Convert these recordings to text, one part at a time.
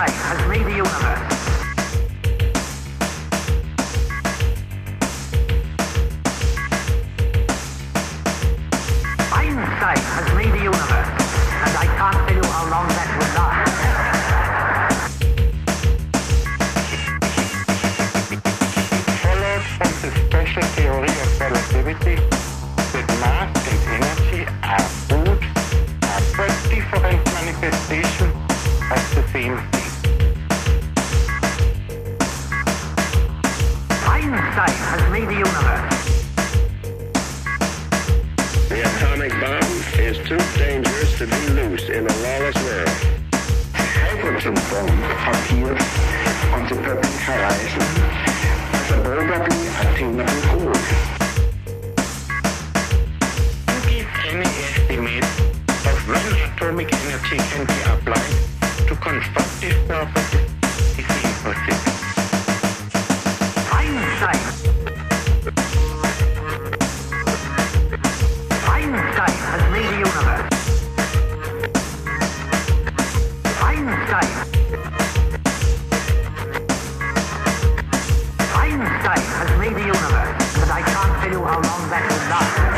life has feverish heat behind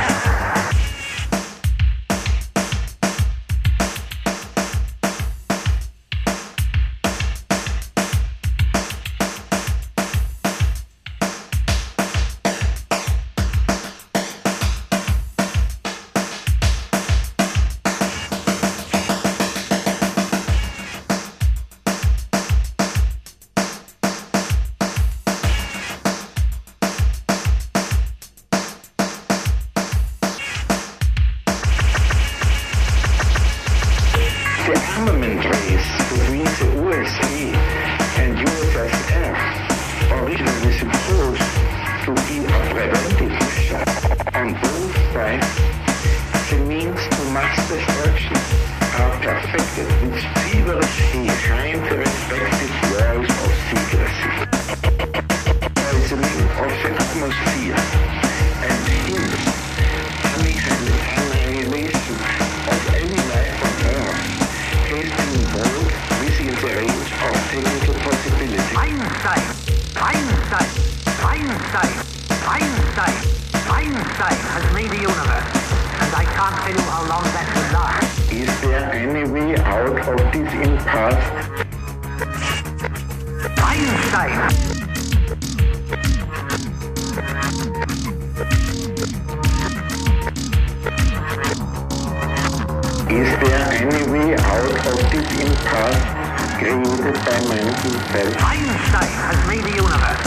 existed in past, created by man himself. Einstein has made the universe.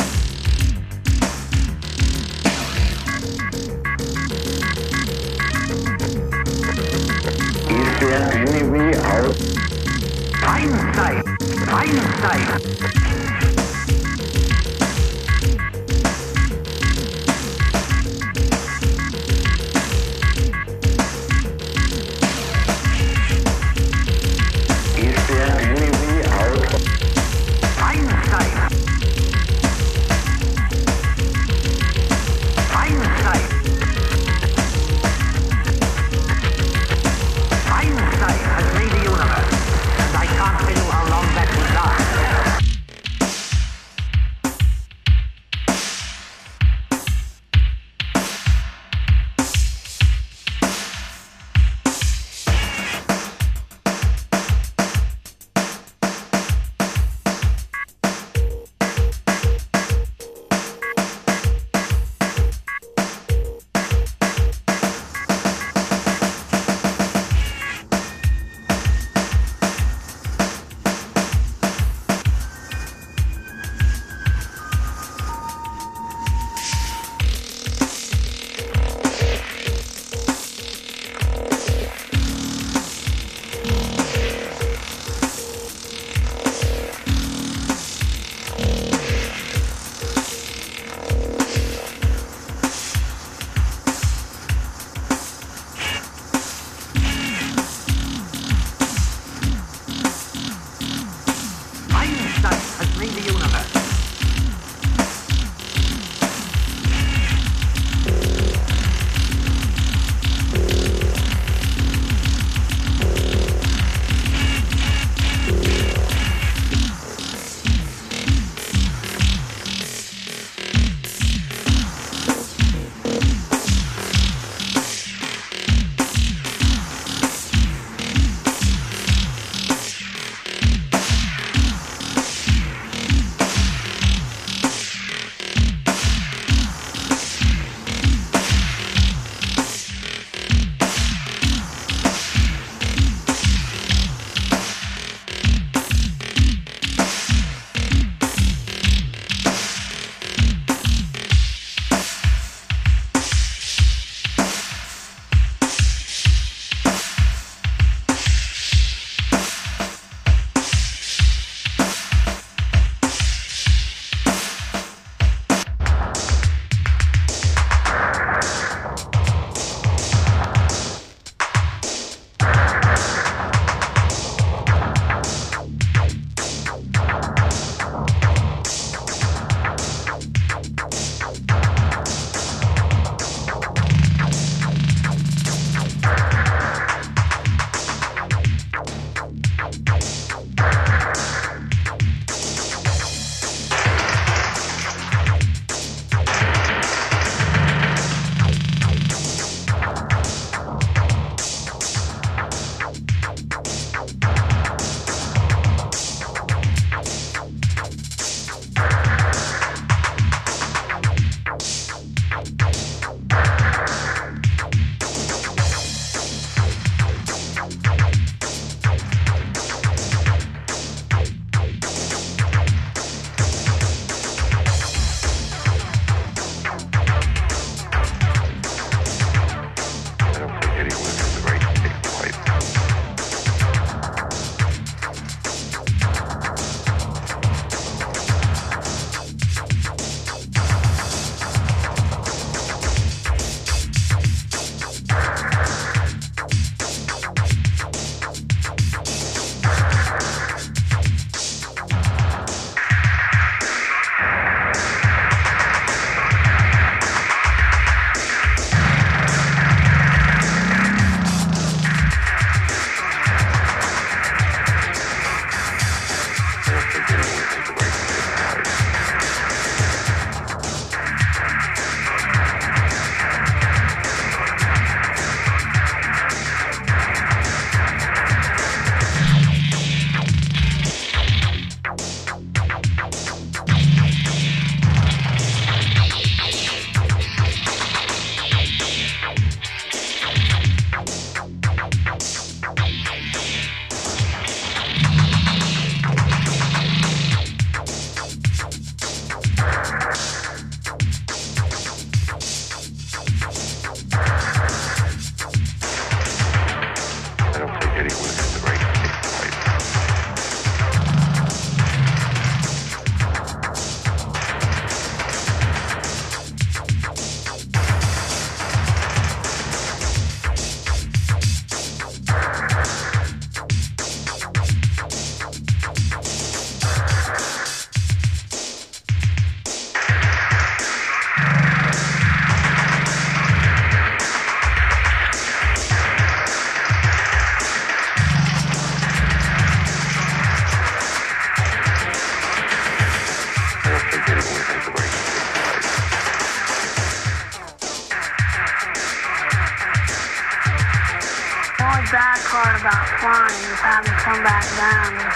Is there any way out? Einstein! Einstein!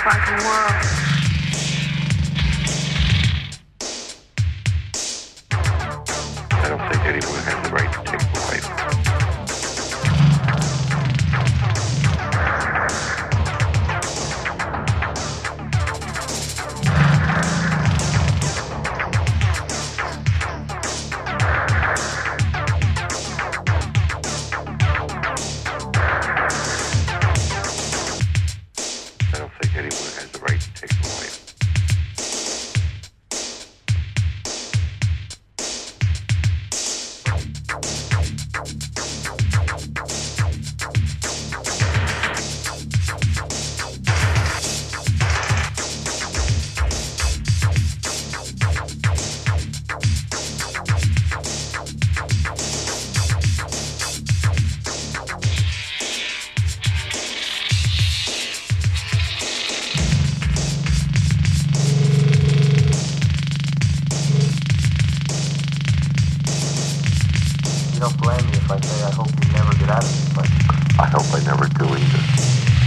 Fucking world. I hope we never get out of this place. I hope I never do either.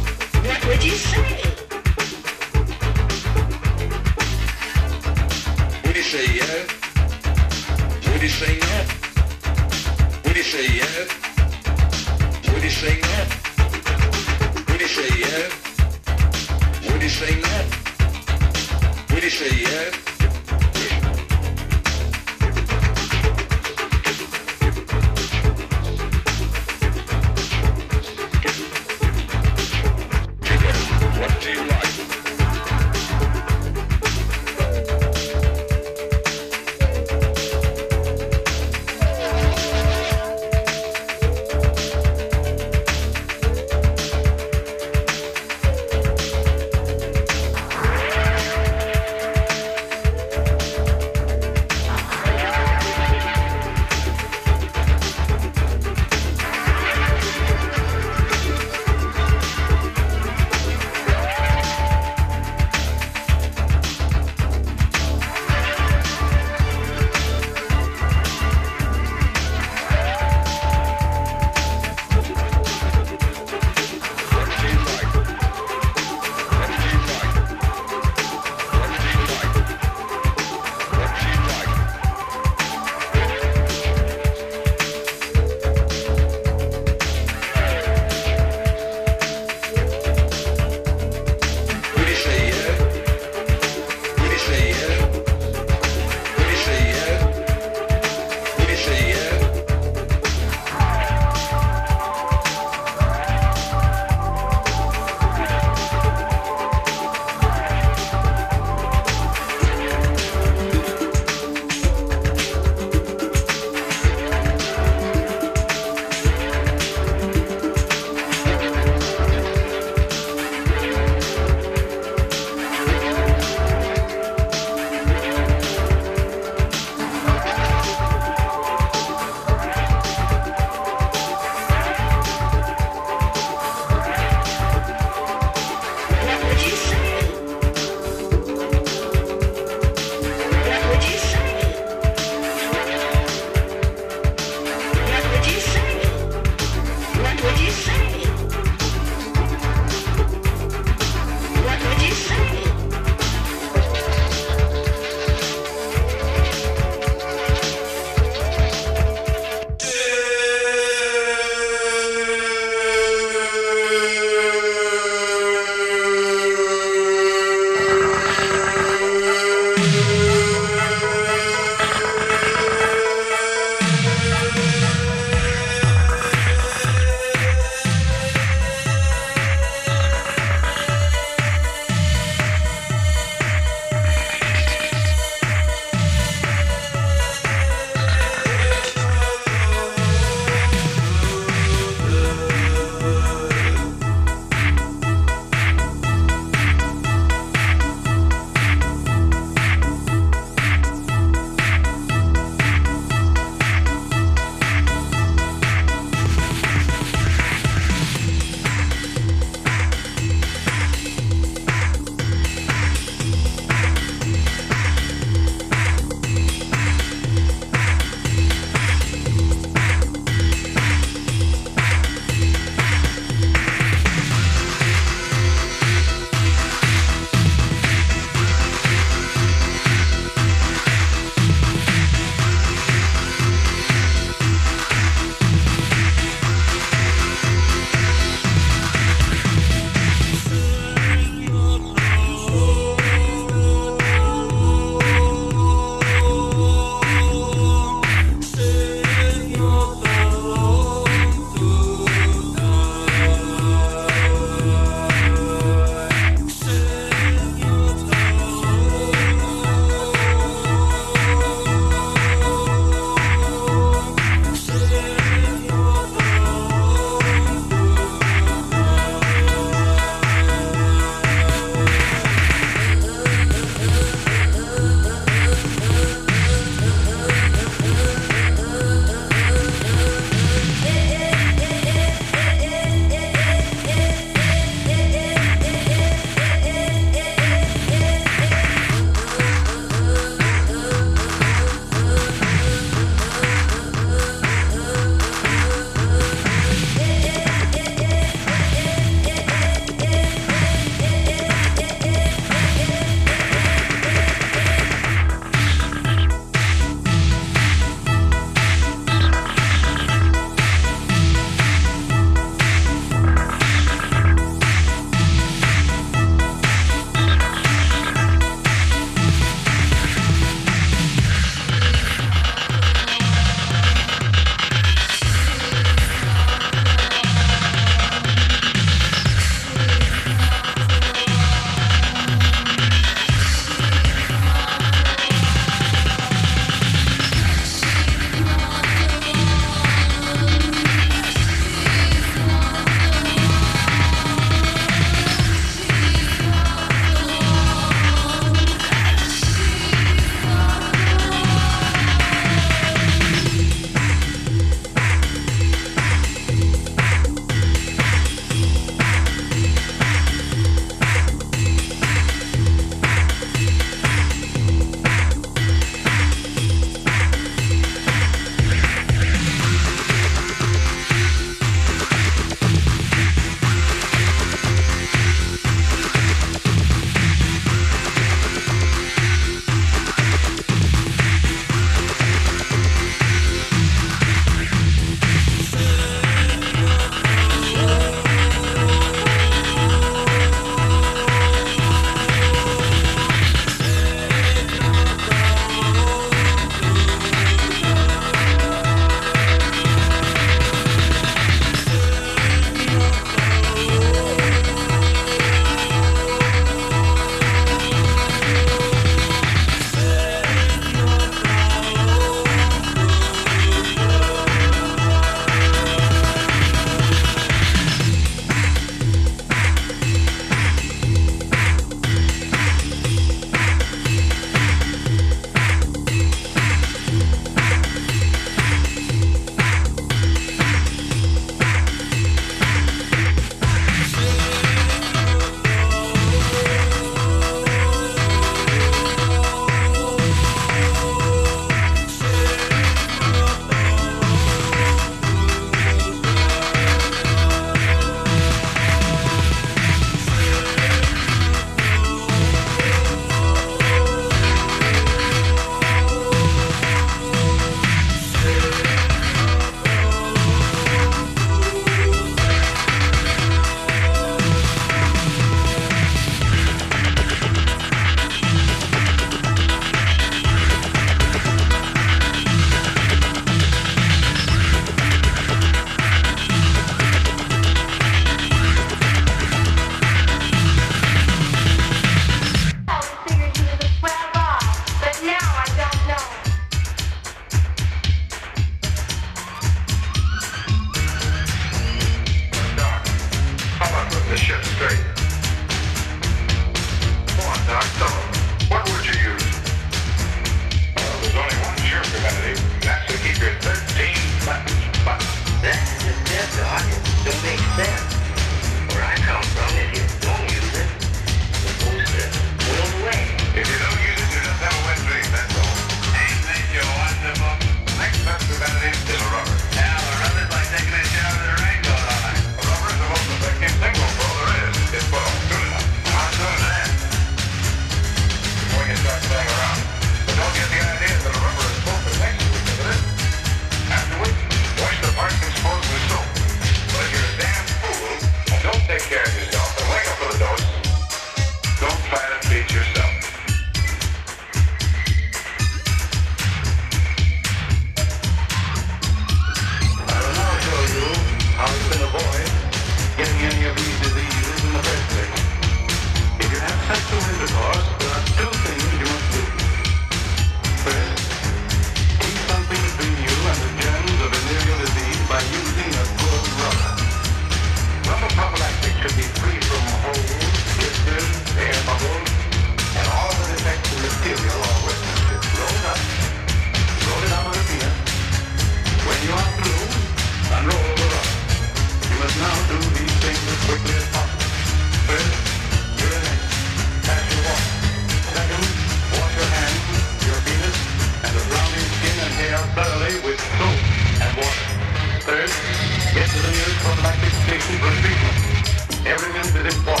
Everything is important.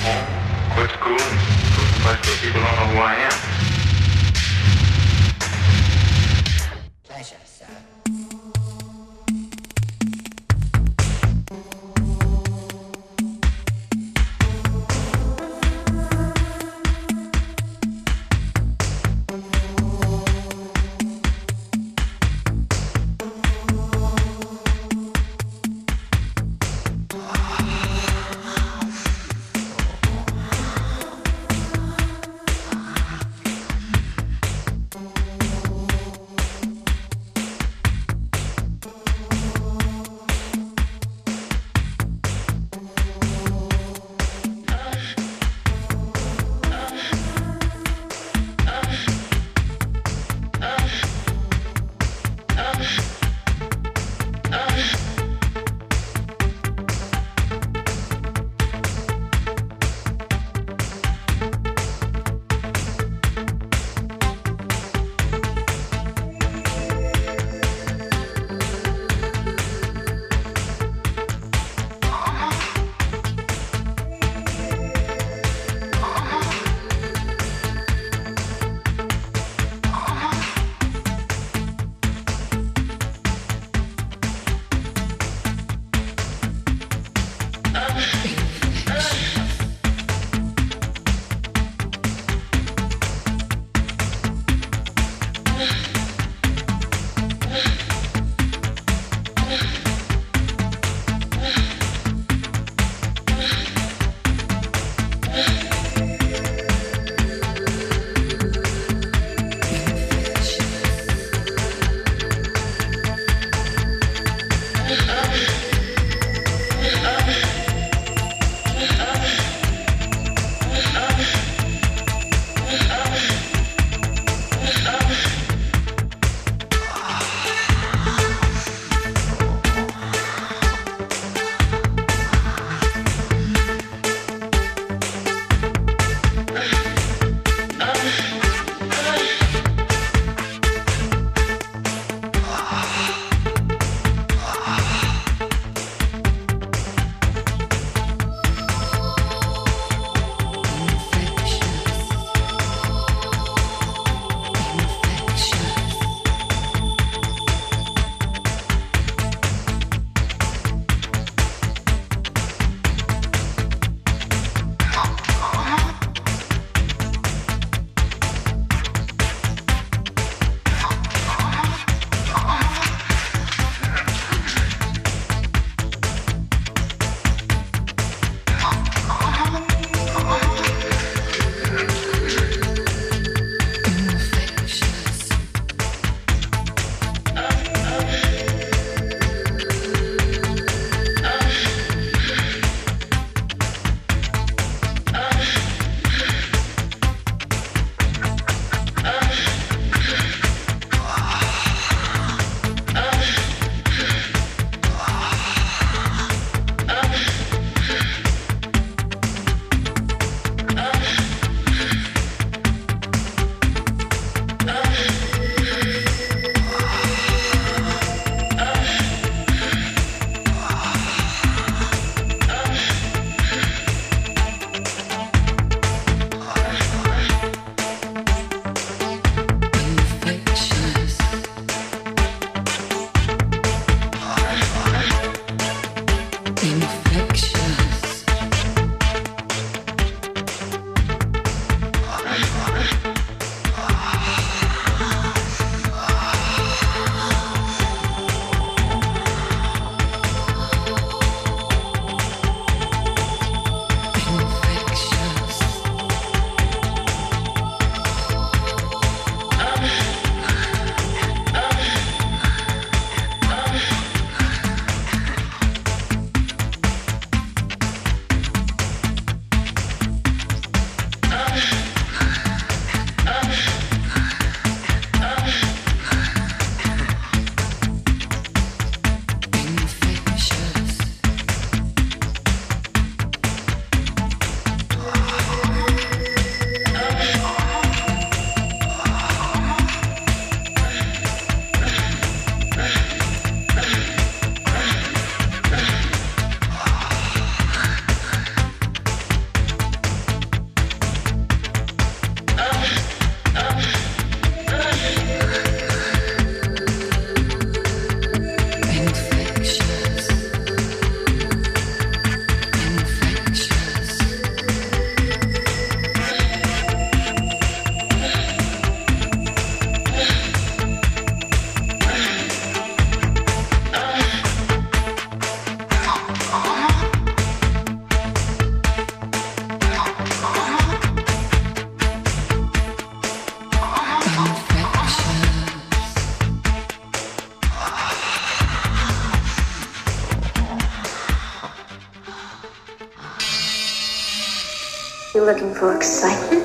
home, quit school, go to the place where people don't know who I am. For excitement?